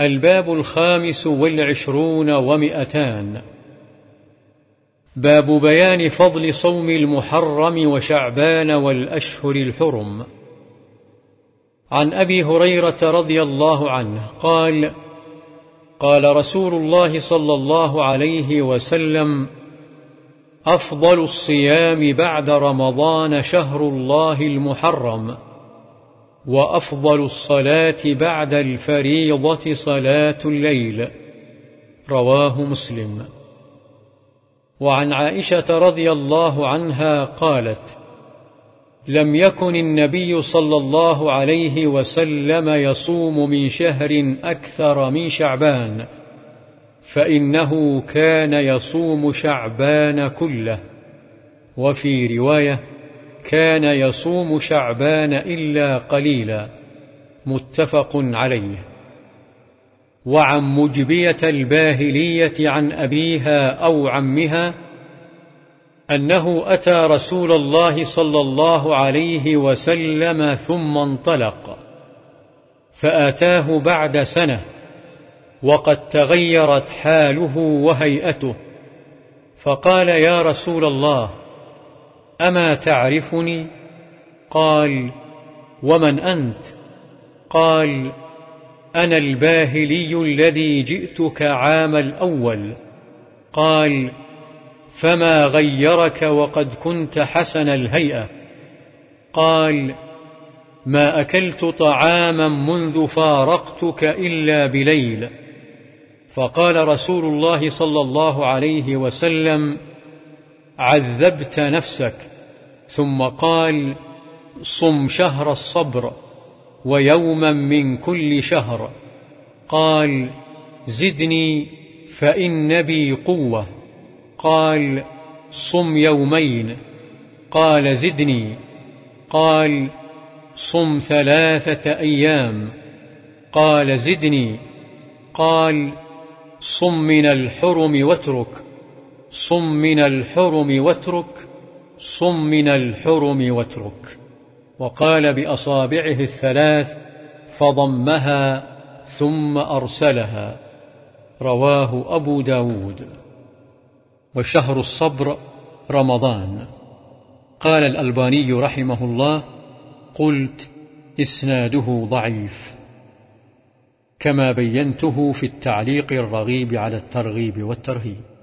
الباب الخامس والعشرون ومئتان. باب بيان فضل صوم المحرم وشعبان والأشهر الحرم. عن أبي هريرة رضي الله عنه قال قال رسول الله صلى الله عليه وسلم أفضل الصيام بعد رمضان شهر الله المحرم. وأفضل الصلاة بعد الفريضة صلاة الليل. رواه مسلم. وعن عائشة رضي الله عنها قالت لم يكن النبي صلى الله عليه وسلم يصوم من شهر أكثر من شعبان فإنه كان يصوم شعبان كله. وفي رواية كان يصوم شعبان إلا قليلا. متفق عليه. وعن مجبية الباهلية عن أبيها أو عمها أنه أتى رسول الله صلى الله عليه وسلم ثم انطلق فآتاه بعد سنة وقد تغيرت حاله وهيئته فقال يا رسول الله أما تعرفني؟ قال ومن أنت؟ قال أنا الباهلي الذي جئتك عام الأول. قال فما غيرك وقد كنت حسن الهيئة. قال ما أكلت طعاما منذ فارقتك إلا بليل. فقال رسول الله صلى الله عليه وسلم عذبت نفسك ثم قال صم شهر الصبر ويوما من كل شهر قال زدني فإن بي قوة قال صم يومين قال زدني قال صم ثلاثة أيام قال زدني قال صم من الحرم واترك صم من الحرم واترك صم من الحرم واترك. وقال بأصابعه الثلاث فضمها ثم أرسلها. رواه أبو داود. وشهر الصبر رمضان. قال الألباني رحمه الله قلت إسناده ضعيف. كما بينته في التعليق الرغيب على الترغيب والترهيب.